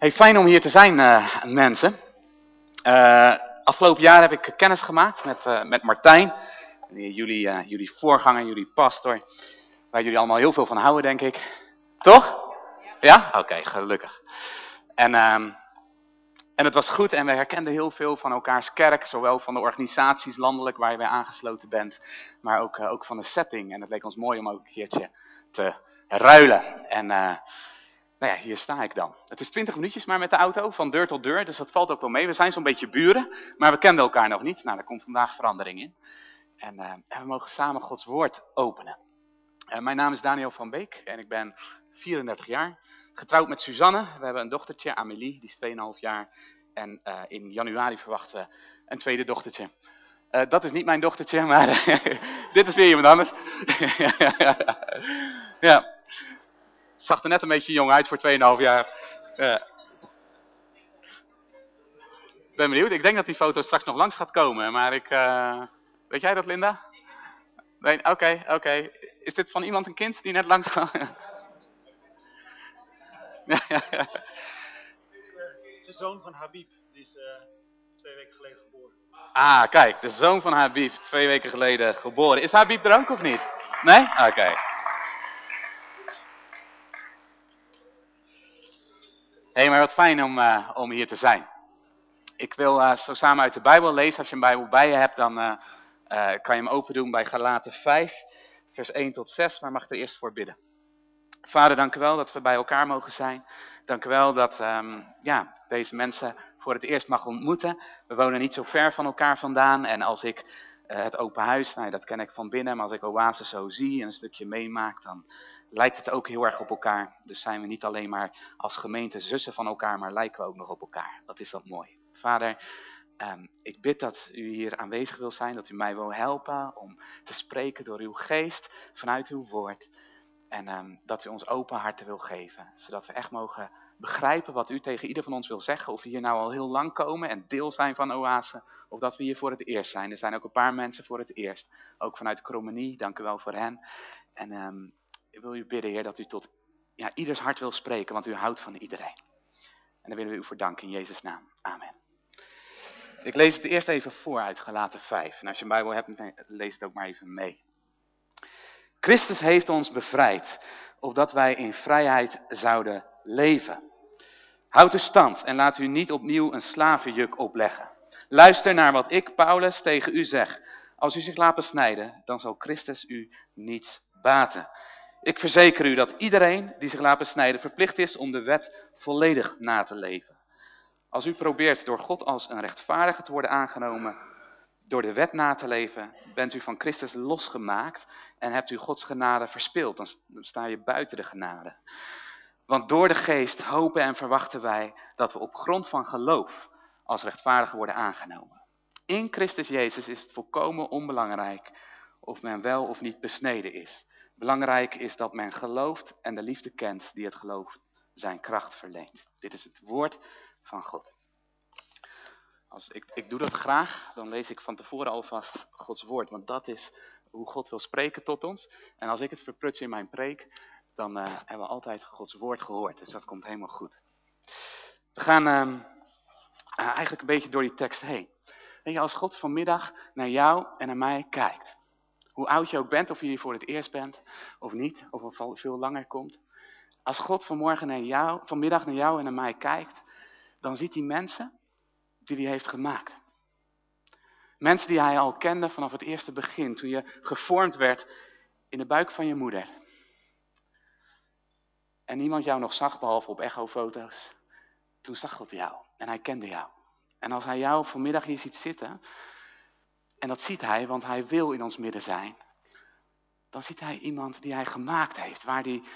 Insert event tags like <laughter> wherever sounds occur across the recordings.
Hey, fijn om hier te zijn, uh, mensen. Uh, afgelopen jaar heb ik kennis gemaakt met, uh, met Martijn. Jullie, jullie voorganger, jullie pastor. Waar jullie allemaal heel veel van houden, denk ik. Toch? Ja? Oké, okay, gelukkig. En, ehm, en het was goed en we herkenden heel veel van elkaars kerk. Zowel van de organisaties landelijk waar je bij aangesloten bent. Maar ook, ook van de setting. En het leek ons mooi om ook een keertje te ruilen. En nou ja, hier sta ik dan. Het is 20 minuutjes maar met de auto, van deur tot deur, dus dat valt ook wel mee. We zijn zo'n beetje buren, maar we kenden elkaar nog niet. Nou, daar komt vandaag verandering in. En, en we mogen samen Gods woord openen. Uh, mijn naam is Daniel van Beek en ik ben 34 jaar. Getrouwd met Suzanne. We hebben een dochtertje, Amélie, die is 2,5 jaar. En uh, in januari verwachten we een tweede dochtertje. dat is niet mijn dochtertje, maar <laughs> dit is weer iemand anders. <laughs> ja, Zag er net een beetje jong uit voor 2,5 jaar. Ja. Ben benieuwd. Ik denk dat die foto straks nog langs gaat komen. Maar ik... Uh... Weet jij dat, Linda? Nee, oké, okay, oké. Okay. Is dit van iemand een kind die net langs kwam? ja, ja, ja. Het is de zoon van Habib. Die is uh, twee weken geleden geboren. Ah, kijk. De zoon van Habib. Twee weken geleden geboren. Is Habib er ook of niet? Nee? Oké. Okay. Hé, hey, maar wat fijn om, uh, om hier te zijn. Ik wil uh, zo samen uit de Bijbel lezen. Als je een Bijbel bij je hebt, dan uh, kan je hem open doen bij Galaten 5, vers 1 tot 6. Maar mag er eerst voor bidden. Vader, dank u wel dat we bij elkaar mogen zijn. Dank u wel dat um, ja, deze mensen voor het eerst mag ontmoeten. We wonen niet zo ver van elkaar vandaan. En als ik het open huis, nou, dat ken ik van binnen. Maar als ik Oase zo zie en een stukje meemaak, dan lijkt het ook heel erg op elkaar. Dus zijn we niet alleen maar als gemeente zussen van elkaar, maar lijken we ook nog op elkaar. Dat is dat mooi. Vader, um, ik bid dat u hier aanwezig wil zijn, dat u mij wil helpen om te spreken door uw geest, vanuit uw woord. En um, dat u ons open harten wil geven, zodat we echt mogen begrijpen wat u tegen ieder van ons wil zeggen. Of we hier nou al heel lang komen en deel zijn van Oase, of dat we hier voor het eerst zijn. Er zijn ook een paar mensen voor het eerst, ook vanuit Krommenie, dank u wel voor hen. En um, ik wil u bidden, Heer, dat u tot ja, ieders hart wil spreken, want u houdt van iedereen. En daar willen we u voor danken in Jezus' naam. Amen. Ik lees het eerst even voor uit Galaten 5. En als je een Bijbel hebt, lees het ook maar even mee. Christus heeft ons bevrijd, opdat wij in vrijheid zouden leven. Houd de stand en laat u niet opnieuw een slavenjuk opleggen. Luister naar wat ik, Paulus, tegen u zeg. Als u zich laat besnijden, dan zal Christus u niets baten. Ik verzeker u dat iedereen die zich laat besnijden verplicht is om de wet volledig na te leven. Als u probeert door God als een rechtvaardige te worden aangenomen, door de wet na te leven, bent u van Christus losgemaakt en hebt u Gods genade verspild. Dan sta je buiten de genade. Want door de geest hopen en verwachten wij dat we op grond van geloof als rechtvaardigen worden aangenomen. In Christus Jezus is het volkomen onbelangrijk of men wel of niet besneden is. Belangrijk is dat men gelooft en de liefde kent die het geloof zijn kracht verleent. Dit is het woord van God. Als ik, ik doe dat graag, dan lees ik van tevoren alvast Gods woord. Want dat is hoe God wil spreken tot ons. En als ik het verpruts in mijn preek, dan uh, hebben we altijd Gods woord gehoord. Dus dat komt helemaal goed. We gaan uh, eigenlijk een beetje door die tekst heen. Weet je, als God vanmiddag naar jou en naar mij kijkt. Hoe oud je ook bent, of je hier voor het eerst bent of niet, of al veel langer komt. Als God vanmorgen naar jou, vanmiddag naar jou en naar mij kijkt, dan ziet hij mensen die hij heeft gemaakt. Mensen die hij al kende vanaf het eerste begin, toen je gevormd werd in de buik van je moeder. En niemand jou nog zag, behalve op echofoto's. Toen zag God jou en hij kende jou. En als hij jou vanmiddag hier ziet zitten, en dat ziet hij, want hij wil in ons midden zijn. Dan ziet hij iemand die hij gemaakt heeft, waar die,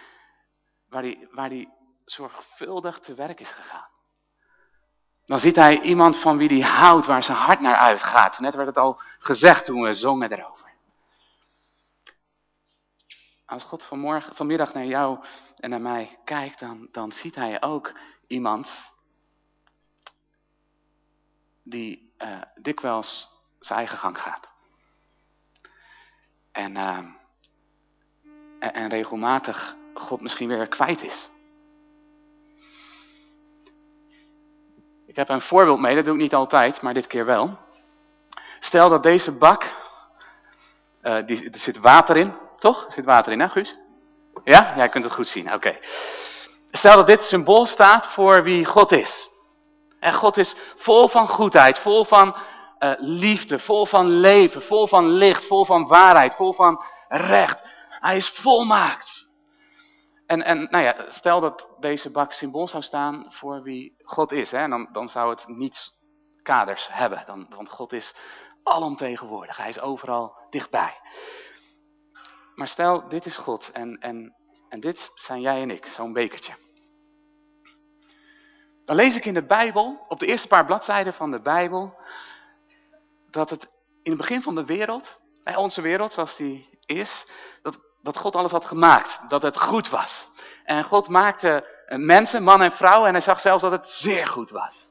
waar die, waar die zorgvuldig te werk is gegaan. Dan ziet hij iemand van wie hij houdt, waar zijn hart naar uitgaat. Net werd het al gezegd toen we zongen erover. Als God vanmorgen, vanmiddag naar jou en naar mij kijkt, dan, dan ziet hij ook iemand die uh, dikwijls zijn eigen gang gaat. En, uh, en, regelmatig God misschien weer kwijt is. Ik heb een voorbeeld mee, dat doe ik niet altijd, maar dit keer wel. Stel dat deze bak, uh, die, er zit water in, toch? Er zit water in, hè Guus? Ja? Jij kunt het goed zien, oké. Stel dat dit symbool staat voor wie God is. En God is vol van goedheid, vol van uh, liefde, vol van leven, vol van licht, vol van waarheid, vol van recht. Hij is volmaakt. En, en nou ja, stel dat deze bak symbool zou staan voor wie God is. Hè, dan, dan zou het niets kaders hebben. Dan, want God is alomtegenwoordig. Hij is overal dichtbij. Maar stel, dit is God en, en, en dit zijn jij en ik, zo'n bekertje. Dan lees ik in de Bijbel, op de eerste paar bladzijden van de Bijbel, dat het in het begin van de wereld, onze wereld zoals die is, dat, dat God alles had gemaakt. Dat het goed was. En God maakte mensen, man en vrouw, en hij zag zelfs dat het zeer goed was.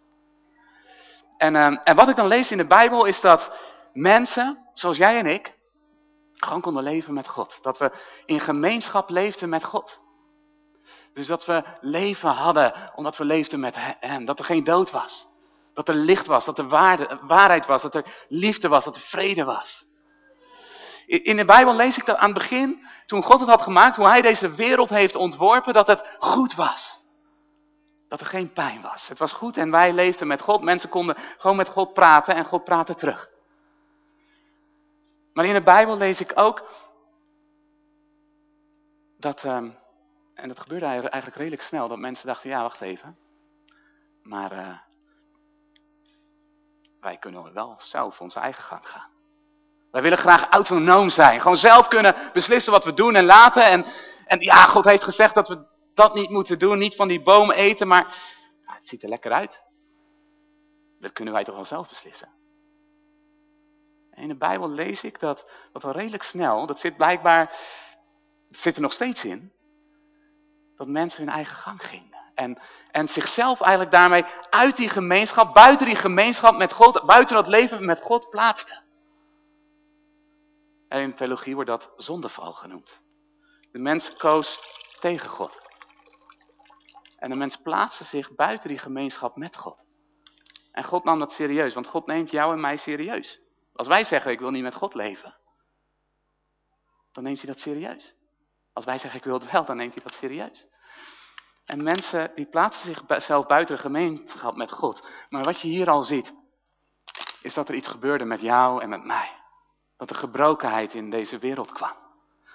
En, uh, en wat ik dan lees in de Bijbel is dat mensen, zoals jij en ik, gewoon konden leven met God. Dat we in gemeenschap leefden met God. Dus dat we leven hadden omdat we leefden met hem. Dat er geen dood was. Dat er licht was, dat er waarheid was, dat er liefde was, dat er vrede was. In de Bijbel lees ik dat aan het begin, toen God het had gemaakt, hoe hij deze wereld heeft ontworpen, dat het goed was. Dat er geen pijn was. Het was goed en wij leefden met God. Mensen konden gewoon met God praten en God praatte terug. Maar in de Bijbel lees ik ook dat, ehm, en dat gebeurde eigenlijk redelijk snel, dat mensen dachten, ja wacht even, maar uh, wij kunnen wel zelf onze eigen gang gaan. Wij willen graag autonoom zijn, gewoon zelf kunnen beslissen wat we doen en laten. En, en ja, God heeft gezegd dat we dat niet moeten doen, niet van die boom eten, maar het ziet er lekker uit. Dat kunnen wij toch wel zelf beslissen. In de Bijbel lees ik dat, dat al redelijk snel, dat zit blijkbaar, zit er nog steeds in, dat mensen hun eigen gang gingen. En, en zichzelf eigenlijk daarmee uit die gemeenschap, buiten die gemeenschap met God, buiten dat leven met God plaatsten. En in theologie wordt dat zondeval genoemd. De mens koos tegen God. En de mens plaatste zich buiten die gemeenschap met God. En God nam dat serieus, want God neemt jou en mij serieus. Als wij zeggen, ik wil niet met God leven, dan neemt hij dat serieus. Als wij zeggen, ik wil het wel, dan neemt hij dat serieus. En mensen die plaatsen zichzelf buiten de gemeenschap met God. Maar wat je hier al ziet, is dat er iets gebeurde met jou en met mij. Dat er gebrokenheid in deze wereld kwam.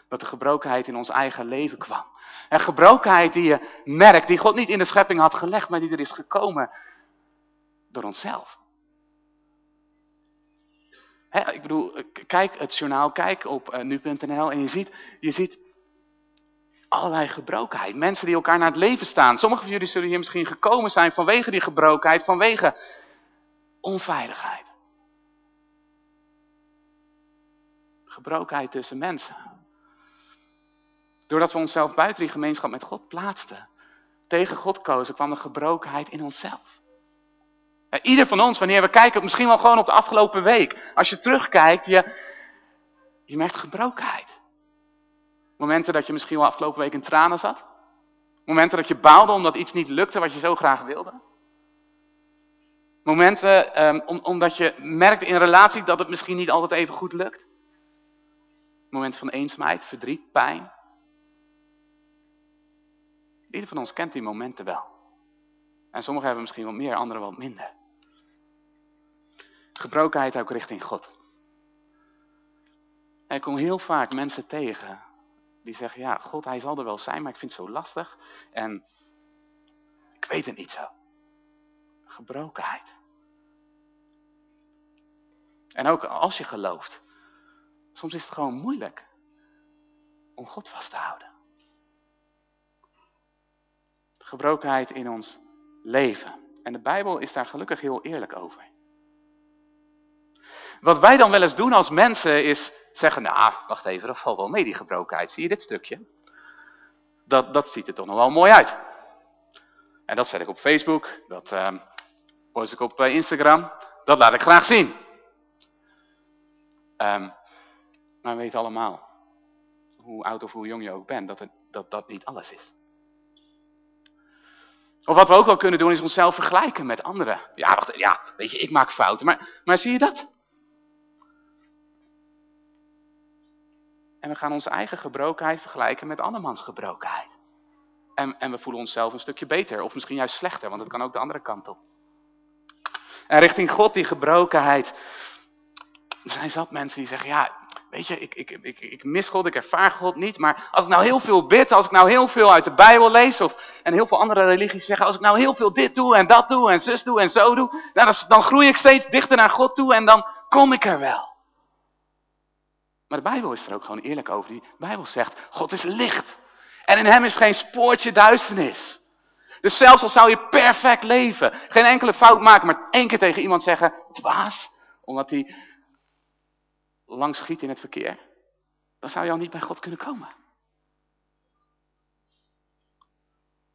Dat er gebrokenheid in ons eigen leven kwam. En gebrokenheid die je merkt, die God niet in de schepping had gelegd, maar die er is gekomen door onszelf. Ik bedoel, kijk het journaal, kijk op uh, nu.nl en je ziet, je ziet allerlei gebrokenheid. Mensen die elkaar naar het leven staan. Sommigen van jullie zullen hier misschien gekomen zijn vanwege die gebrokenheid, vanwege onveiligheid. gebrokenheid tussen mensen. Doordat we onszelf buiten die gemeenschap met God plaatsten, tegen God kozen, kwam er gebrokenheid in onszelf. Ieder van ons, wanneer we kijken, misschien wel gewoon op de afgelopen week, als je terugkijkt, je, je merkt gebrokenheid. Momenten dat je misschien wel afgelopen week in tranen zat. Momenten dat je baalde omdat iets niet lukte wat je zo graag wilde. Momenten um, omdat je merkt in relatie dat het misschien niet altijd even goed lukt. Momenten van eenzaamheid, verdriet, pijn. Ieder van ons kent die momenten wel. En sommigen hebben misschien wat meer, anderen wat minder. Gebrokenheid ook richting God. Ik kom heel vaak mensen tegen die zeggen, ja, God hij zal er wel zijn, maar ik vind het zo lastig. En ik weet het niet zo. Gebrokenheid. En ook als je gelooft, Soms is het gewoon moeilijk om God vast te houden. gebrokenheid in ons leven. En de Bijbel is daar gelukkig heel eerlijk over. Wat wij dan wel eens doen als mensen is zeggen, nou, wacht even, dat valt wel mee die gebrokenheid. Zie je dit stukje? Dat, dat ziet er toch nog wel mooi uit. En dat zet ik op Facebook, dat uh, post ik op eh, Instagram, dat laat ik graag zien. Um, maar we weten allemaal, hoe oud of hoe jong je ook bent, dat het, dat, dat niet alles is. Of wat we ook wel kunnen doen is onszelf vergelijken met anderen. Ja, wacht, ja weet je, ik maak fouten. Maar, maar zie je dat? En we gaan onze eigen gebrokenheid vergelijken met andermans gebrokenheid. En, en we voelen onszelf een stukje beter, of misschien juist slechter, want het kan ook de andere kant op. En richting God, die gebrokenheid. Er zijn zat mensen die zeggen, ja, weet je, ik, ik, ik, ik mis God, ik ervaar God niet. Maar als ik nou heel veel bid, als ik nou heel veel uit de Bijbel lees, of, en heel veel andere religies zeggen, als ik nou heel veel dit doe en dat doe en zus doe en zo doe, nou, dan, dan groei ik steeds dichter naar God toe en dan kom ik er wel. Maar de Bijbel is er ook gewoon eerlijk over. Die Bijbel zegt, God is licht. En in hem is geen spoortje duisternis. Dus zelfs al zou je perfect leven, geen enkele fout maken, maar één keer tegen iemand zeggen, dwaas, omdat hij langs schiet in het verkeer, dan zou je al niet bij God kunnen komen.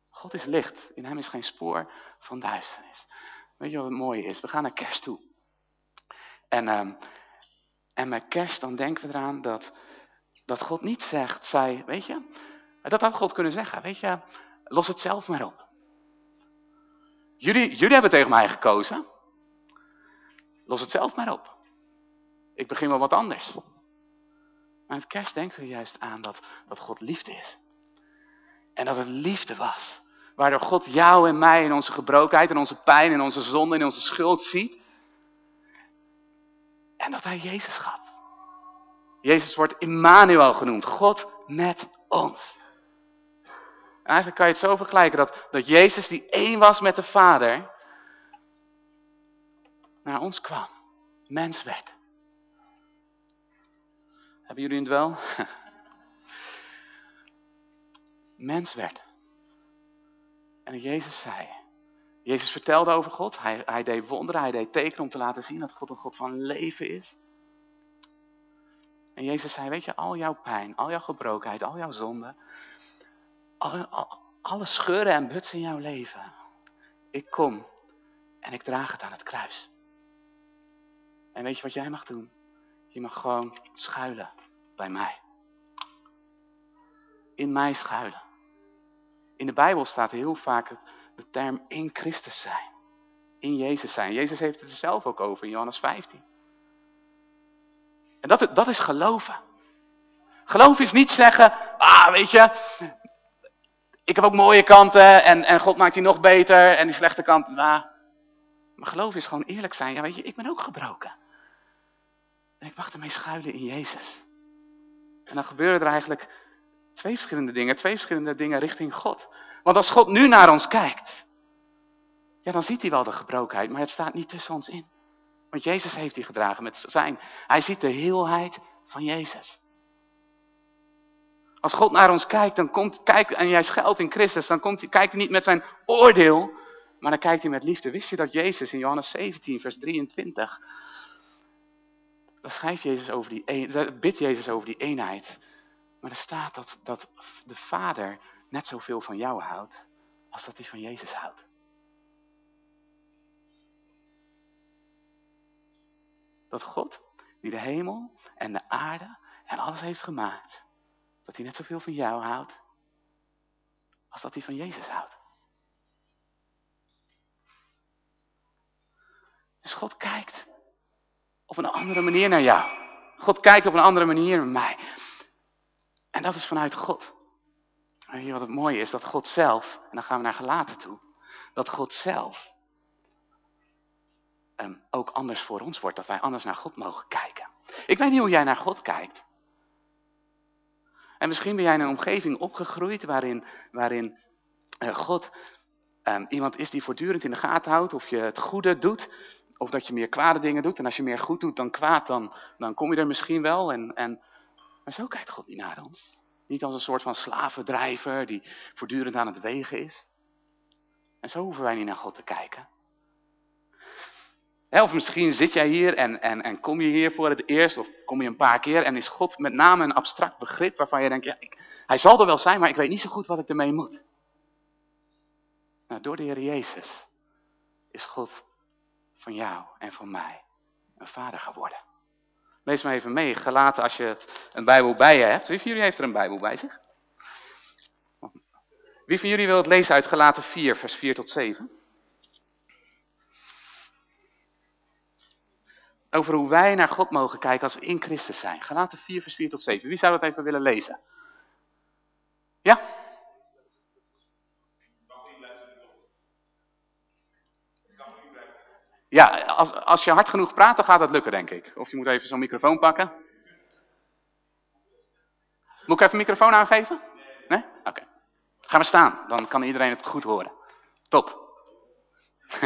God is licht, in hem is geen spoor van duisternis. Weet je wat het mooie is? We gaan naar kerst toe. En, um, en met kerst dan denken we eraan dat, dat God niet zegt, zij, weet je, dat had God kunnen zeggen, weet je, los het zelf maar op. Jullie, jullie hebben tegen mij gekozen. Los het zelf maar op. Ik begin wel wat anders. Maar het kerst denken we juist aan dat, dat God liefde is. En dat het liefde was. Waardoor God jou en mij in onze gebrokenheid, in onze pijn, in onze zonde, in onze schuld ziet. En dat hij Jezus gaf. Jezus wordt Immanuel genoemd. God met ons. Eigenlijk kan je het zo vergelijken dat, dat Jezus die één was met de Vader, naar ons kwam. Mens werd. Hebben jullie het wel? <laughs> Mens werd. En Jezus zei. Jezus vertelde over God. Hij, hij deed wonderen, hij deed tekenen om te laten zien dat God een God van leven is. En Jezus zei, weet je, al jouw pijn, al jouw gebrokenheid, al jouw zonde, alle scheuren en butsen in jouw leven. Ik kom en ik draag het aan het kruis. En weet je wat jij mag doen? Je mag gewoon schuilen bij mij. In mij schuilen. In de Bijbel staat heel vaak de term in Christus zijn. In Jezus zijn. Jezus heeft het er zelf ook over in Johannes 15. En dat, dat is geloven. Geloof is niet zeggen, ah weet je, ik heb ook mooie kanten en, en God maakt die nog beter en die slechte kanten, nou. Maar geloof is gewoon eerlijk zijn. Ja weet je, ik ben ook gebroken. En ik mag ermee schuilen in Jezus. En dan gebeuren er eigenlijk twee verschillende dingen, twee verschillende dingen richting God. Want als God nu naar ons kijkt, ja dan ziet hij wel de gebrokenheid, maar het staat niet tussen ons in. Want Jezus heeft die gedragen met zijn. Hij ziet de heelheid van Jezus. Als God naar ons kijkt, dan komt, kijkt, en jij schuilt in Christus, dan komt, kijkt hij niet met zijn oordeel, maar dan kijkt hij met liefde. Wist je dat Jezus in Johannes 17, vers 23, dan schrijft Jezus over die, bidt Jezus over die eenheid. Maar er staat dat, dat de Vader net zoveel van jou houdt, als dat hij van Jezus houdt. Dat God, die de hemel en de aarde en alles heeft gemaakt, dat hij net zoveel van jou houdt, als dat hij van Jezus houdt. Dus God kijkt op een andere manier naar jou. God kijkt op een andere manier naar mij. En dat is vanuit God. Hier wat het mooie is, dat God zelf, en dan gaan we naar gelaten toe, dat God zelf um, ook anders voor ons wordt, dat wij anders naar God mogen kijken. Ik weet niet hoe jij naar God kijkt. En misschien ben jij in een omgeving opgegroeid waarin, waarin uh, God um, iemand is die voortdurend in de gaten houdt of je het goede doet. Of dat je meer kwade dingen doet. En als je meer goed doet dan kwaad, dan, dan kom je er misschien wel. En, en, maar zo kijkt God niet naar ons. Niet als een soort van slavendrijver die voortdurend aan het wegen is. En zo hoeven wij niet naar God te kijken. Of misschien zit jij hier en, en, en kom je hier voor het eerst, of kom je een paar keer en is God met name een abstract begrip waarvan je denkt, ja, ik, hij zal er wel zijn, maar ik weet niet zo goed wat ik ermee moet. Nou, door de Heer Jezus is God van jou en van mij een vader geworden. Lees maar even mee, gelaten als je een Bijbel bij je hebt. Wie van jullie heeft er een Bijbel bij zich? Wie van jullie wil het lezen uit Galaten 4, vers 4 tot 7? Over hoe wij naar God mogen kijken als we in Christus zijn. Galaten 4, vers 4 tot 7. Wie zou dat even willen lezen? Ja? Ja, als, als je hard genoeg praat, dan gaat dat lukken, denk ik. Of je moet even zo'n microfoon pakken. Moet ik even een microfoon aangeven? Nee? Oké. Gaan we staan, dan kan iedereen het goed horen. Top. <laughs>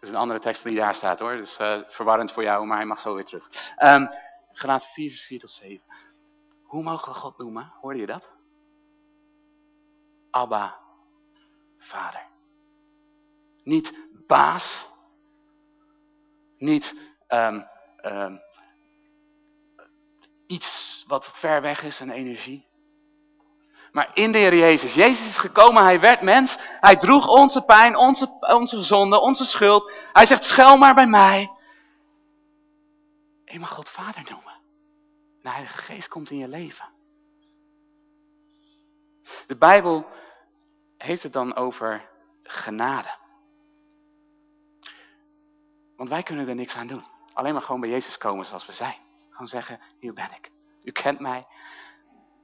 Dat is een andere tekst die daar staat hoor. Dus uh, verwarrend voor jou, maar hij mag zo weer terug. Um, Gelaten 4, vers 4 tot 7. Hoe mogen we God noemen? Hoorde je dat? Abba, vader. Niet baas. Niet um, um, iets wat ver weg is, een energie. Maar in de Heer Jezus. Jezus is gekomen, hij werd mens. Hij droeg onze pijn, onze, onze zonde, onze schuld. Hij zegt, schuil maar bij mij. Je mag God Vader noemen. De Heilige Geest komt in je leven. De Bijbel heeft het dan over genade. Want wij kunnen er niks aan doen. Alleen maar gewoon bij Jezus komen zoals we zijn. Gewoon zeggen, hier ben ik. U kent mij.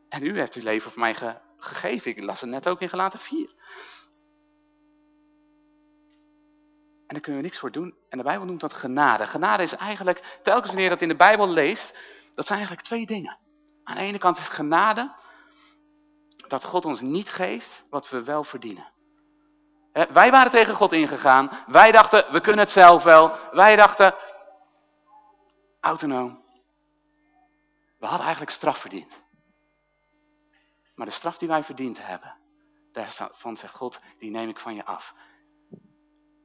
En u heeft uw leven voor mij ge gegeven. Ik las het net ook in gelaten 4. En daar kunnen we niks voor doen. En de Bijbel noemt dat genade. Genade is eigenlijk, telkens wanneer je dat in de Bijbel leest, dat zijn eigenlijk twee dingen. Aan de ene kant is genade dat God ons niet geeft wat we wel verdienen. wij waren tegen God ingegaan. Wij dachten, we kunnen het zelf wel. Wij dachten, autonoom. We hadden eigenlijk straf verdiend. Maar de straf die wij verdiend hebben, daarvan zegt God, die neem ik van je af.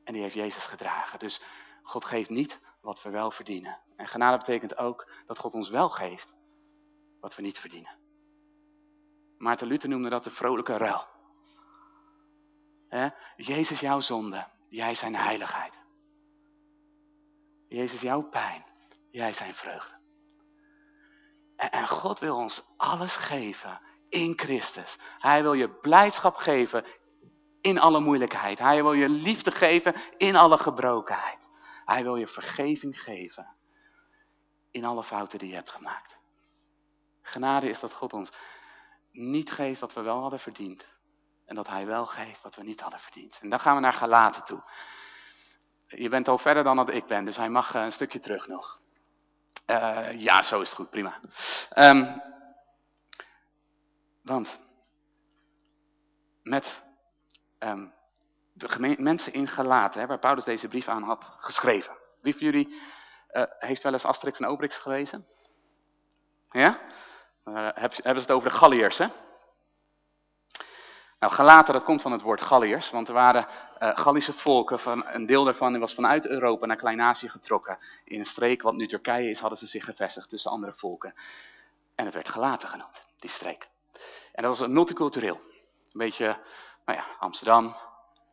En die heeft Jezus gedragen. Dus God geeft niet wat we wel verdienen. En genade betekent ook dat God ons wel geeft wat we niet verdienen. Maarten Luther noemde dat de vrolijke ruil. Jezus jouw zonde, jij zijn heiligheid. Jezus jouw pijn, jij zijn vreugde. en God wil ons alles geven in Christus. Hij wil je blijdschap geven in alle moeilijkheid. Hij wil je liefde geven in alle gebrokenheid. Hij wil je vergeving geven in alle fouten die je hebt gemaakt. Genade is dat God ons niet geeft wat we wel hadden verdiend. En dat hij wel geeft wat we niet hadden verdiend. En dan gaan we naar Galaten toe. Je bent al verder dan dat ik ben, dus hij mag eh, een stukje terug nog. Uh, ja, zo is het goed, prima. Um, want met um, de mensen in Galaten, waar Paulus deze brief aan had geschreven. Wie van jullie uh, heeft wel eens Asterix en Obelix gelezen? Ja? Uh, hebben ze het over de Galliërs, hè? Nou, Galaten, dat komt van het woord Galliërs, want er waren uh, Gallische volken, van, een deel daarvan was vanuit Europa naar Klein-Azië getrokken. In een streek wat nu Turkije is, hadden ze zich gevestigd tussen andere volken. En het werd Galaten genoemd, die streek. En dat was multicultureel. Een beetje, nou ja, Amsterdam,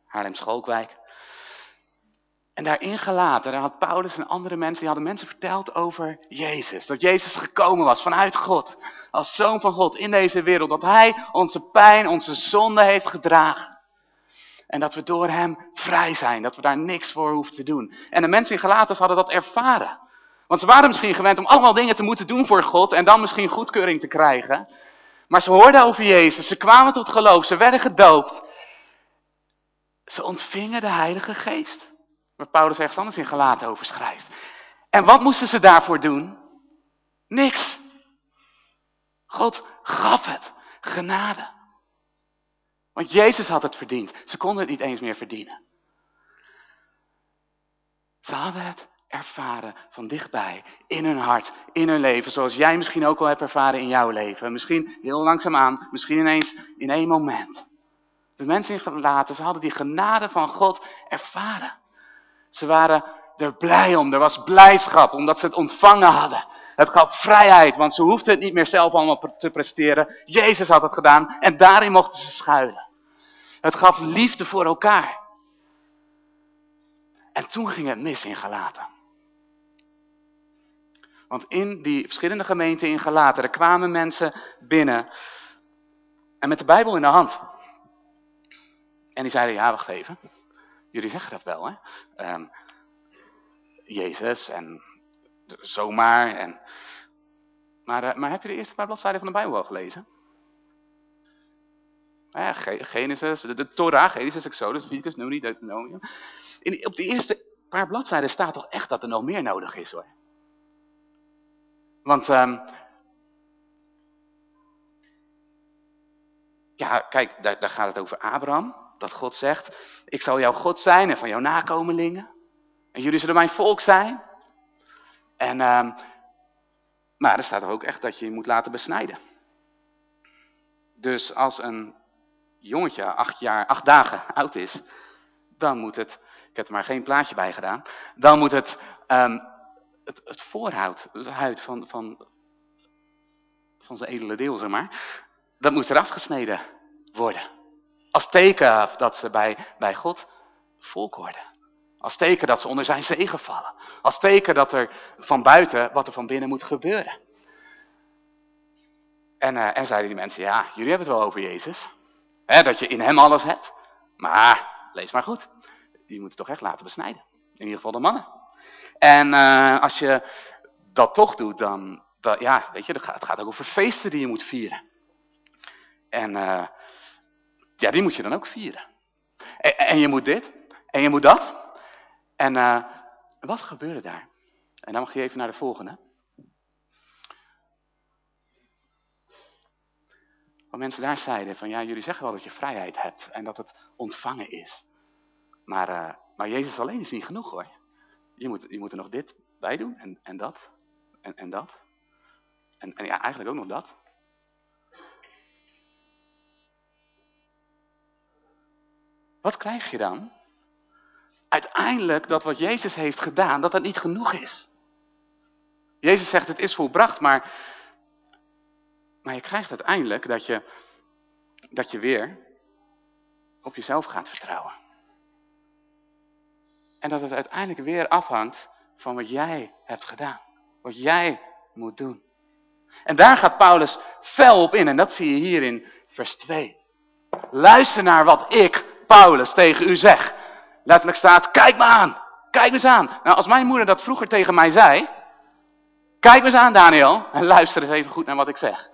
Haarlem-Schalkwijk. En daarin gelaten, daar had Paulus en andere mensen, die hadden mensen verteld over Jezus. Dat Jezus gekomen was vanuit God, als Zoon van God in deze wereld. Dat Hij onze pijn, onze zonde heeft gedragen. En dat we door Hem vrij zijn, dat we daar niks voor hoeven te doen. En de mensen in Galaten hadden dat ervaren. Want ze waren misschien gewend om allemaal dingen te moeten doen voor God en dan misschien goedkeuring te krijgen. Maar ze hoorden over Jezus, ze kwamen tot geloof, ze werden gedoopt. Ze ontvingen de Heilige Geest. Waar Paulus ergens anders in gelaten over schrijft. En wat moesten ze daarvoor doen? Niks. God gaf het. Genade. Want Jezus had het verdiend. Ze konden het niet eens meer verdienen. Ze hadden het ervaren van dichtbij, in hun hart, in hun leven, zoals jij misschien ook wel hebt ervaren in jouw leven. Misschien heel langzaamaan, misschien ineens in één moment. De mensen in gelaten, ze hadden die genade van God ervaren. Ze waren er blij om. Er was blijdschap omdat ze het ontvangen hadden. Het gaf vrijheid, want ze hoefden het niet meer zelf allemaal te presteren. Jezus had het gedaan en daarin mochten ze schuilen. Het gaf liefde voor elkaar. En toen ging het mis in Galaten. Want in die verschillende gemeenten in Galaten, er kwamen mensen binnen en met de Bijbel in de hand. En die zeiden, ja wacht even, jullie zeggen dat wel hè. Ehm, Jezus en zomaar. En... Maar, uh, maar heb je de eerste paar bladzijden van de Bijbel wel gelezen? Ja, Genesis, de, de Torah, Genesis, Exodus, Leviticus, Numeri, Deuteronomium. In, op de eerste paar bladzijden staat toch echt dat er nog meer nodig is hoor. Want, um, ja, kijk, daar, daar, gaat het over Abraham. Dat God zegt, ik zal jouw God zijn en van jouw nakomelingen. En jullie zullen mijn volk zijn. En, um, maar er staat ook echt dat je je moet laten besnijden. Dus als een jongetje acht, jaar, acht dagen <laughs> oud is, dan moet het, ik heb er maar geen plaatje bij gedaan, dan moet het, um, het, het voorhout, het huid van, van, van zijn edele deel, zeg maar, dat moet eraf gesneden worden. Als teken dat ze bij, bij God volk worden. Als teken dat ze onder zijn zegen vallen. Als teken dat er van buiten wat er van binnen moet gebeuren. En, uh, en zeiden die mensen, ja, jullie hebben het wel over Jezus. Hè, dat je in hem alles hebt. Maar, lees maar goed. Je moet het toch echt laten besnijden. In ieder geval de mannen. En uh, als je dat toch doet, dan, ja, weet je, het gaat ook over feesten die je moet vieren. En uh, ja, die moet je dan ook vieren. En, en je moet dit, en je moet dat. En uh, wat gebeurde daar? En dan mag je even naar de volgende. Wat mensen daar zeiden van ja, jullie zeggen wel dat je vrijheid hebt en dat het ontvangen is. Maar, maar Jezus alleen is niet genoeg hoor. Je moet, je moet er nog dit bij doen en, en dat en, en dat. En, en ja, eigenlijk ook nog dat. Wat krijg je dan? uiteindelijk dat wat Jezus heeft gedaan, dat dat niet genoeg is. Jezus zegt het is volbracht, maar, maar je krijgt uiteindelijk dat je, dat je weer op jezelf gaat vertrouwen. En dat het uiteindelijk weer afhangt van wat jij hebt gedaan. Wat jij moet doen. En daar gaat Paulus fel op in en dat zie je hier in vers 2. Luister naar wat ik, Paulus, tegen u zeg letterlijk staat, kijk me aan, kijk me eens aan. Nou, als mijn moeder dat vroeger tegen mij zei, kijk me eens aan Daniel, en luister eens even goed naar wat ik zeg.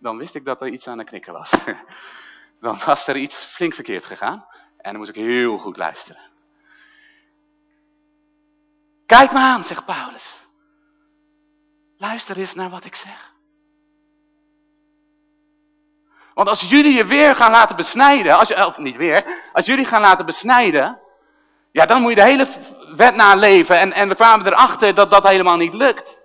Dan wist ik dat er iets aan de knikken was. <laughs> Dan was er iets flink verkeerd gegaan. En dan moest ik heel goed luisteren. Kijk me aan, zegt Paulus. Luister eens naar wat ik zeg. Want als jullie je weer gaan laten besnijden, als je, of niet weer, als jullie gaan laten besnijden, ja, dan moet je de hele wet naleven. En, en we kwamen erachter dat dat helemaal niet lukt.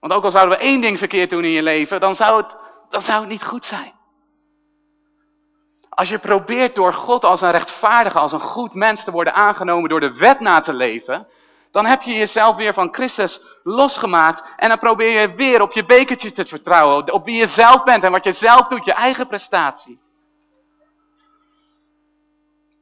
Want ook al zouden we één ding verkeerd doen in je leven, dan zou het, dan zou het niet goed zijn. Als je probeert door God als een rechtvaardige, als een goed mens te worden aangenomen door de wet na te leven, dan heb je jezelf weer van Christus losgemaakt en dan probeer je weer op je bekertje te vertrouwen, op wie je zelf bent en wat je zelf doet, je eigen prestatie.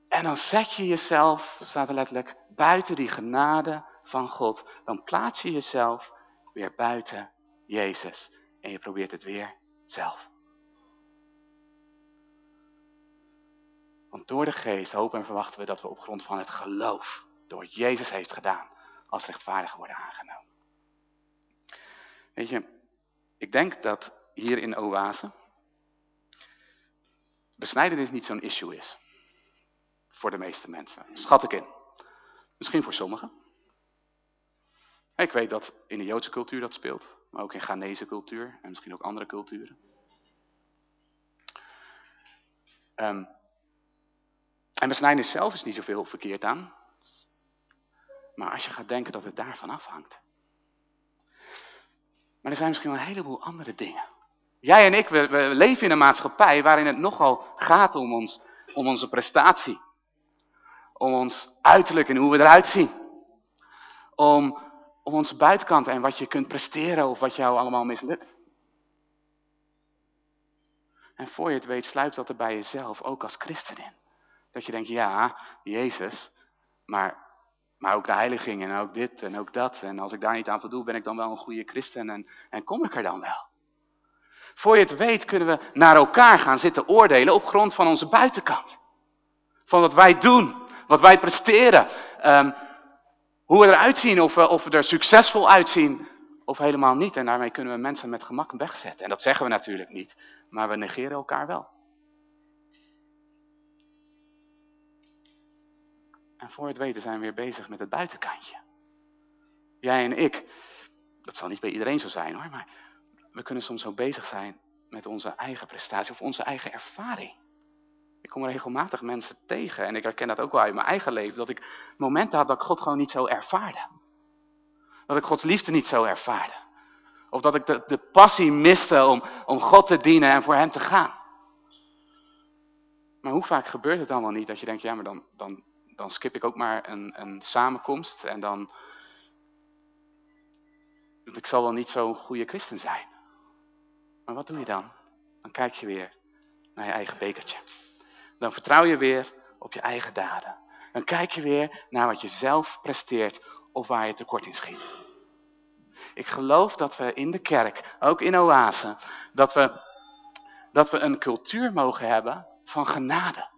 En dan zet je jezelf, staat er letterlijk, buiten die genade van God. Dan plaats je jezelf weer buiten Jezus. En je probeert het weer zelf. Want door de geest hopen en verwachten we dat we op grond van het geloof, door Jezus heeft gedaan, als rechtvaardig worden aangenomen. Weet je, ik denk dat hier in Oase besnijdenis niet zo'n issue is voor de meeste mensen. Schat ik in. Misschien voor sommigen. Ik weet dat in de Joodse cultuur dat speelt, maar ook in Ghanese cultuur en misschien ook andere culturen. Um, en besnijdenis zelf is niet zoveel verkeerd aan. Maar als je gaat denken dat het daarvan afhangt. Maar er zijn misschien wel een heleboel andere dingen. Jij en ik, we, leven in een maatschappij waarin het nogal gaat om, ons, om onze prestatie om ons uiterlijk en hoe we eruit zien. om, om onze buitenkant en wat je kunt presteren of wat jou allemaal mislukt. En voor je het weet sluipt dat er bij jezelf, ook als christen in. Dat je denkt, ja, Jezus, maar, maar ook de heiliging en ook dit en ook dat. En als ik daar niet aan voldoe, ben ik dan wel een goede christen en, en kom ik er dan wel. Voor je het weet kunnen we naar elkaar gaan zitten oordelen op grond van onze buitenkant. Van wat wij doen, wat wij presteren, um, hoe we eruit zien, of we, of we er succesvol uitzien of helemaal niet. En daarmee kunnen we mensen met gemak wegzetten. En dat zeggen we natuurlijk niet, maar we negeren elkaar wel. Voor het weten zijn we weer bezig met het buitenkantje. Jij en ik, dat zal niet bij iedereen zo zijn hoor, maar we kunnen soms zo bezig zijn met onze eigen prestatie of onze eigen ervaring. Ik kom regelmatig mensen tegen en ik herken dat ook wel uit mijn eigen leven, dat ik momenten had dat ik God gewoon niet zo ervaarde. Dat ik Gods liefde niet zo ervaarde. Of dat ik de, de passie miste om, om God te dienen en voor hem te gaan. Maar hoe vaak gebeurt het dan wel niet dat je denkt, ja maar dan, dan, dan skip ik ook maar een, een samenkomst en dan... Ik zal wel niet zo'n goede christen zijn. Maar wat doe je dan? Dan kijk je weer naar je eigen bekertje. Dan vertrouw je weer op je eigen daden. Dan kijk je weer naar wat je zelf presteert of waar je tekort in schiet. Ik geloof dat we in de kerk, ook in Oase, dat we, dat we een cultuur mogen hebben van genade.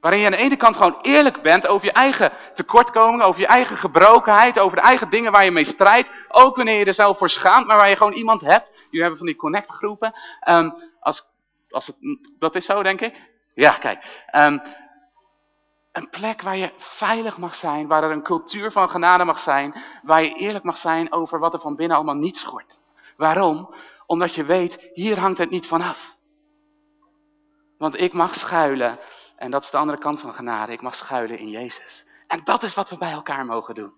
Waarin je aan de ene kant gewoon eerlijk bent over je eigen tekortkomingen, over je eigen gebrokenheid, over de eigen dingen waar je mee strijdt. Ook wanneer je er zelf voor schaamt, maar waar je gewoon iemand hebt. Jullie hebben van die connectgroepen. Um, als, als het, dat is zo, denk ik. Ja, kijk. Um, een plek waar je veilig mag zijn, waar er een cultuur van genade mag zijn, waar je eerlijk mag zijn over wat er van binnen allemaal niet schort. Waarom? Omdat je weet, hier hangt het niet vanaf. Want ik mag schuilen, en dat is de andere kant van genade, ik mag schuilen in Jezus. En dat is wat we bij elkaar mogen doen.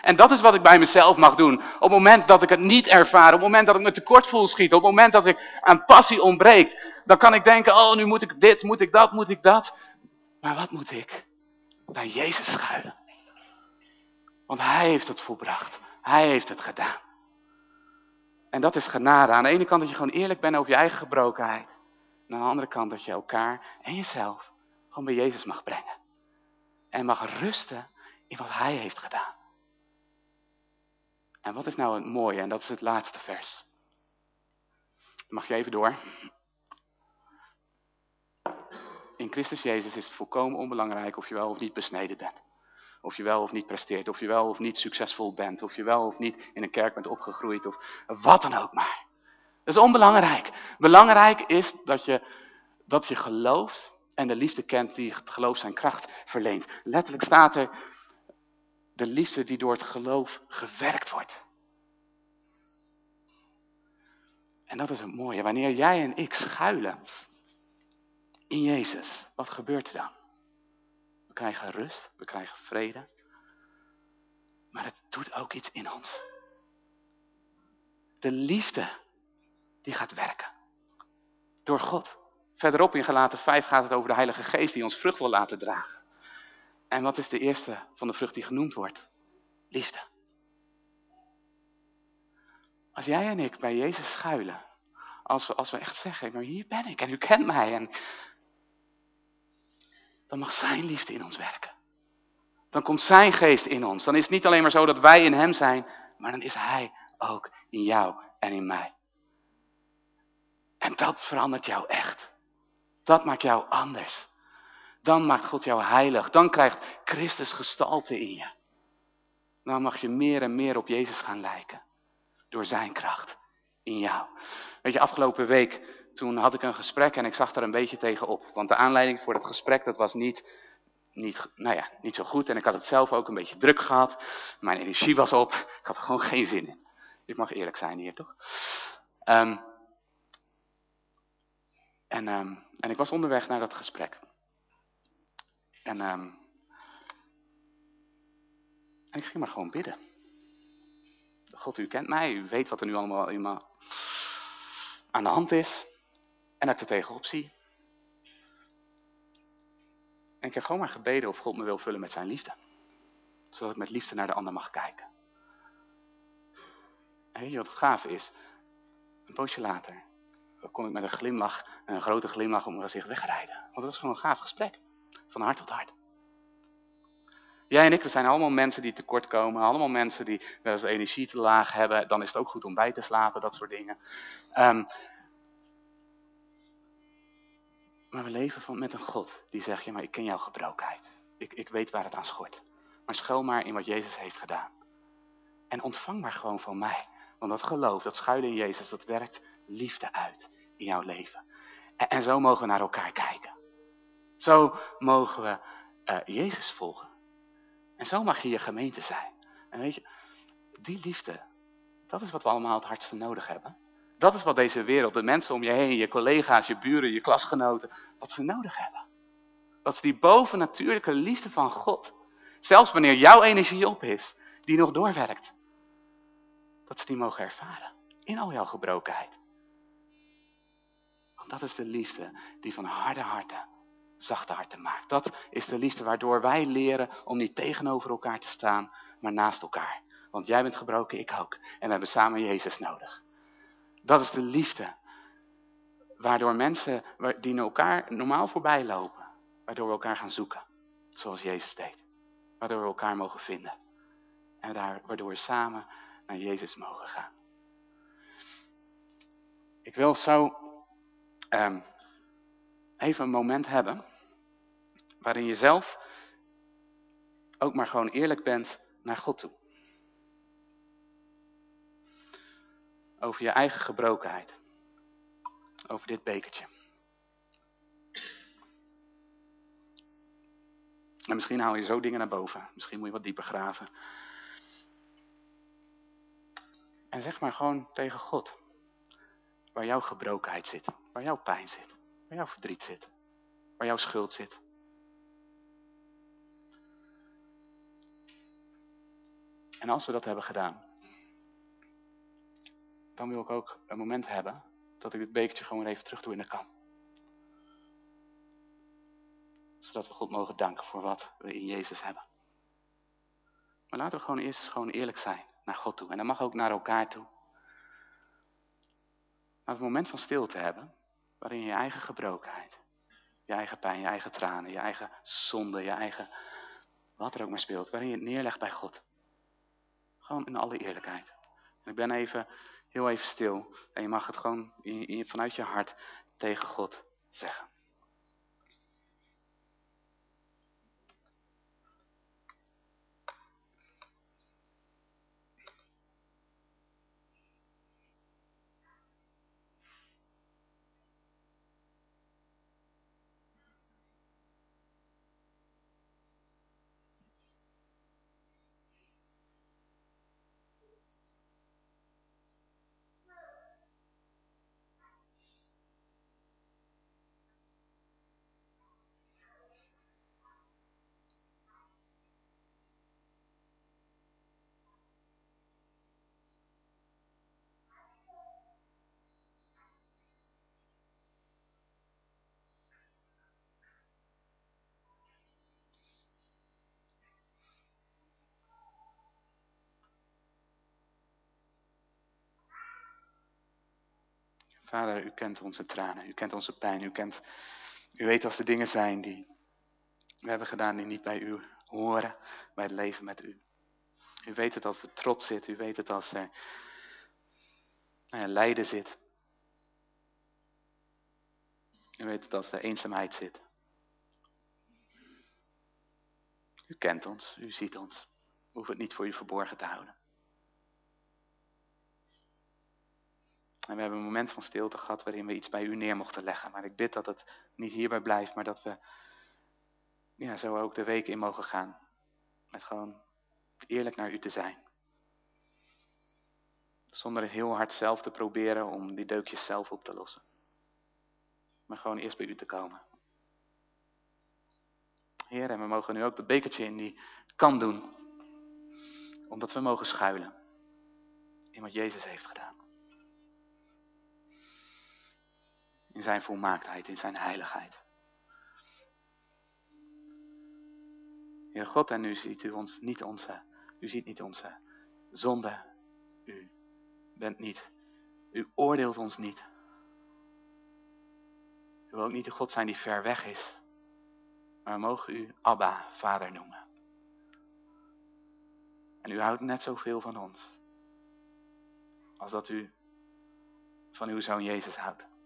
En dat is wat ik bij mezelf mag doen. Op het moment dat ik het niet ervaar, op het moment dat ik me tekort voel schieten, op het moment dat ik aan passie ontbreekt, dan kan ik denken, oh nu moet ik dit, moet ik dat, moet ik dat. Maar wat moet ik? Bij Jezus schuilen. Want Hij heeft het volbracht. Hij heeft het gedaan. En dat is genade. Aan de ene kant dat je gewoon eerlijk bent over je eigen gebrokenheid. En aan de andere kant dat je elkaar en jezelf gewoon bij Jezus mag brengen. En mag rusten in wat Hij heeft gedaan. En wat is nou het mooie? En dat is het laatste vers. Mag je even door. In Christus Jezus is het volkomen onbelangrijk of je wel of niet besneden bent. Of je wel of niet presteert, of je wel of niet succesvol bent, of je wel of niet in een kerk bent opgegroeid, of wat dan ook maar. Dat is onbelangrijk. Belangrijk is dat je, dat je gelooft en de liefde kent die het geloof zijn kracht verleent. Letterlijk staat er, de liefde die door het geloof gewerkt wordt. En dat is het mooie. Wanneer jij en ik schuilen in Jezus, wat gebeurt er dan? We krijgen rust, we krijgen vrede. Maar het doet ook iets in ons. De liefde, die gaat werken. Door God. Verderop in Galaten 5 gaat het over de Heilige Geest die ons vrucht wil laten dragen. En wat is de eerste van de vrucht die genoemd wordt? Liefde. Als jij en ik bij Jezus schuilen, als we, als we echt zeggen, maar hier ben ik en u kent mij en dan mag zijn liefde in ons werken. Dan komt zijn geest in ons. Dan is het niet alleen maar zo dat wij in hem zijn, maar dan is hij ook in jou en in mij. En dat verandert jou echt. Dat maakt jou anders. Dan maakt God jou heilig. Dan krijgt Christus gestalte in je. Dan mag je meer en meer op Jezus gaan lijken. Door zijn kracht in jou. Weet je, afgelopen week toen had ik een gesprek en ik zag er een beetje tegenop. Want de aanleiding voor dat gesprek, dat was niet, niet, nou ja, niet zo goed. En ik had het zelf ook een beetje druk gehad. Mijn energie was op. Ik had er gewoon geen zin in. Ik mag eerlijk zijn hier, toch? Um, en, um, en ik was onderweg naar dat gesprek. En, um, en ik ging maar gewoon bidden. God, u kent mij, u weet wat er nu allemaal aan de hand is. En dat ik er tegenop zie. En ik heb gewoon maar gebeden of God me wil vullen met zijn liefde. Zodat ik met liefde naar de ander mag kijken. En weet je wat gaaf is? Een poosje later kon ik met een glimlach en een grote glimlach om mijn gezicht wegrijden. Want het was gewoon een gaaf gesprek. Van hart tot hart. Jij en ik, we zijn allemaal mensen die tekort komen. Allemaal mensen die wel eens energie te laag hebben. Dan is het ook goed om bij te slapen, dat soort dingen. Um, maar we leven van, met een God die zegt, ja maar ik ken jouw gebrokenheid. Ik, ik weet waar het aan schort. Maar schuil maar in wat Jezus heeft gedaan. En ontvang maar gewoon van mij. Want dat geloof, dat schuilen in Jezus, dat werkt liefde uit in jouw leven. En, en zo mogen we naar elkaar kijken. Zo mogen we uh, Jezus volgen. En zo mag je je gemeente zijn. En weet je, die liefde, dat is wat we allemaal het hardste nodig hebben. Dat is wat deze wereld, de mensen om je heen, je collega's, je buren, je klasgenoten, wat ze nodig hebben. Dat is die bovennatuurlijke liefde van God. Zelfs wanneer jouw energie op is, die nog doorwerkt. Dat ze die mogen ervaren. In al jouw gebrokenheid. Dat is de liefde die van harde harten zachte harten maakt. Dat is de liefde waardoor wij leren om niet tegenover elkaar te staan, maar naast elkaar. Want jij bent gebroken, ik ook. En we hebben samen Jezus nodig. Dat is de liefde. Waardoor mensen die elkaar normaal voorbij lopen, waardoor we elkaar gaan zoeken. Zoals Jezus deed. Waardoor we elkaar mogen vinden. En daar, waardoor we samen naar Jezus mogen gaan. Ik wil zo um, even een moment hebben waarin je zelf ook maar gewoon eerlijk bent naar God toe. Over je eigen gebrokenheid. Over dit bekertje. En misschien haal je zo dingen naar boven. Misschien moet je wat dieper graven. En zeg maar gewoon tegen God. Waar jouw gebrokenheid zit. Waar jouw pijn zit. Waar jouw verdriet zit. Waar jouw schuld zit. En als we dat hebben gedaan, dan wil ik ook een moment hebben dat ik het bekertje gewoon even terug doe in de kan. Zodat we God mogen danken voor wat we in Jezus hebben. Maar laten we gewoon eerst eens gewoon eerlijk zijn naar God toe. En dat mag ook naar elkaar toe. Laten een moment van stilte hebben, waarin je eigen gebrokenheid, je eigen pijn, je eigen tranen, je eigen zonde, je eigen, wat er ook maar speelt, waarin je het neerlegt bij God. Gewoon in alle eerlijkheid. En ik ben even, heel even stil. En je mag het gewoon in, vanuit je hart tegen God zeggen. Vader, u kent onze tranen, u kent onze pijn, u kent, u weet als er dingen zijn die we hebben gedaan die niet bij u horen, bij het leven met u. U weet het als er trots zit, u weet het als er ja, lijden zit. U weet het als er eenzaamheid zit. U kent ons, u ziet ons. We het niet voor u verborgen te houden. En we hebben een moment van stilte gehad waarin we iets bij u neer mochten leggen. Maar ik bid dat het niet hierbij blijft, maar dat we ja, zo ook de week in mogen gaan. Met gewoon eerlijk naar u te zijn. Zonder heel hard zelf te proberen om die deukjes zelf op te lossen. Maar gewoon eerst bij u te komen. Heer, en we mogen nu ook dat bekertje in die kan doen. Omdat we mogen schuilen. In wat Jezus heeft gedaan. In zijn volmaaktheid, in zijn heiligheid. Heer God, en u ziet u ons niet onze, u ziet niet onze zonde. U bent niet, u oordeelt ons niet. U wil ook niet de God zijn die ver weg is. Maar we mogen u Abba, Vader noemen. En u houdt net zoveel van ons. Als dat u van uw Zoon Jezus houdt.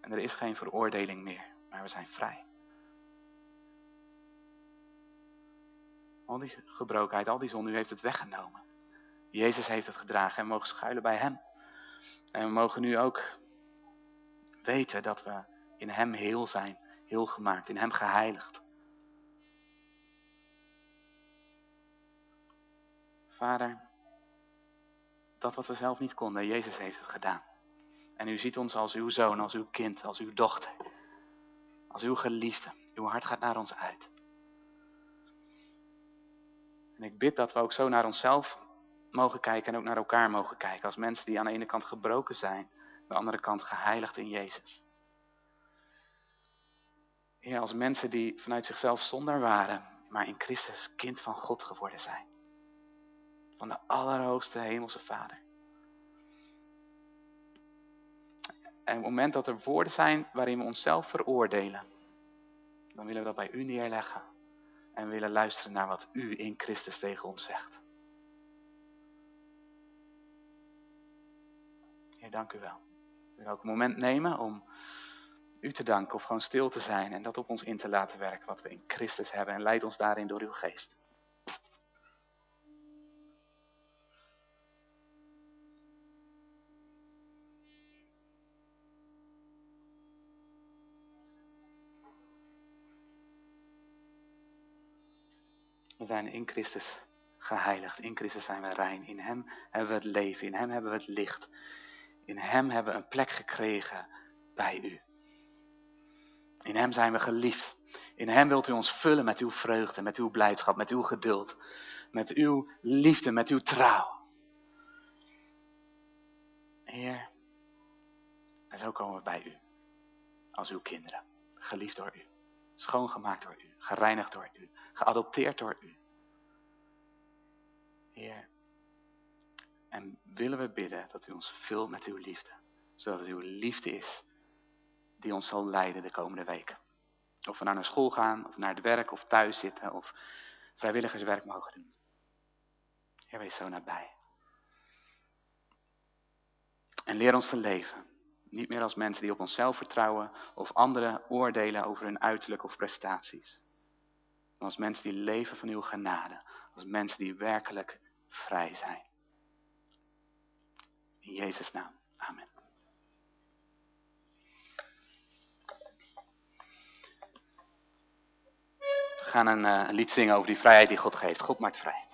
En er is geen veroordeling meer, maar we zijn vrij. Al die gebrokenheid, al die zonde, u heeft het weggenomen. Jezus heeft het gedragen en we mogen schuilen bij hem. En we mogen nu ook weten dat we in hem heel zijn, heel gemaakt, in hem geheiligd. Vader, dat wat we zelf niet konden, Jezus heeft het gedaan. En u ziet ons als uw zoon, als uw kind, als uw dochter. Als uw geliefde. Uw hart gaat naar ons uit. En ik bid dat we ook zo naar onszelf mogen kijken en ook naar elkaar mogen kijken. Als mensen die aan de ene kant gebroken zijn, aan de andere kant geheiligd in Jezus. Ja, als mensen die vanuit zichzelf zonder waren, maar in Christus kind van God geworden zijn. Van de Allerhoogste Hemelse Vader. En op het moment dat er woorden zijn waarin we onszelf veroordelen, dan willen we dat bij u neerleggen. En willen luisteren naar wat u in Christus tegen ons zegt. Heer, dank u wel. We willen ook een moment nemen om u te danken of gewoon stil te zijn en dat op ons in te laten werken wat we in Christus hebben. En leid ons daarin door uw geest. We zijn in Christus geheiligd. In Christus zijn we rein. In Hem hebben we het leven. In Hem hebben we het licht. In Hem hebben we een plek gekregen bij U. In Hem zijn we geliefd. In Hem wilt U ons vullen met Uw vreugde, met Uw blijdschap, met Uw geduld. Met Uw liefde, met Uw trouw. Heer, en zo komen we bij U. Als Uw kinderen. Geliefd door U. Schoongemaakt door U. Gereinigd door U. Geadopteerd door U. Heer. En willen we bidden dat U ons vult met Uw liefde. Zodat het Uw liefde is die ons zal leiden de komende weken. Of we nou naar school gaan, of naar het werk, of thuis zitten, of vrijwilligerswerk mogen doen. Heer, wees zo nabij. En leer ons te leven. Niet meer als mensen die op onszelf vertrouwen of anderen oordelen over hun uiterlijk of prestaties. Als mensen die leven van uw genade. Als mensen die werkelijk vrij zijn. In Jezus' naam. Amen. We gaan een, een lied zingen over die vrijheid die God geeft. God maakt vrij.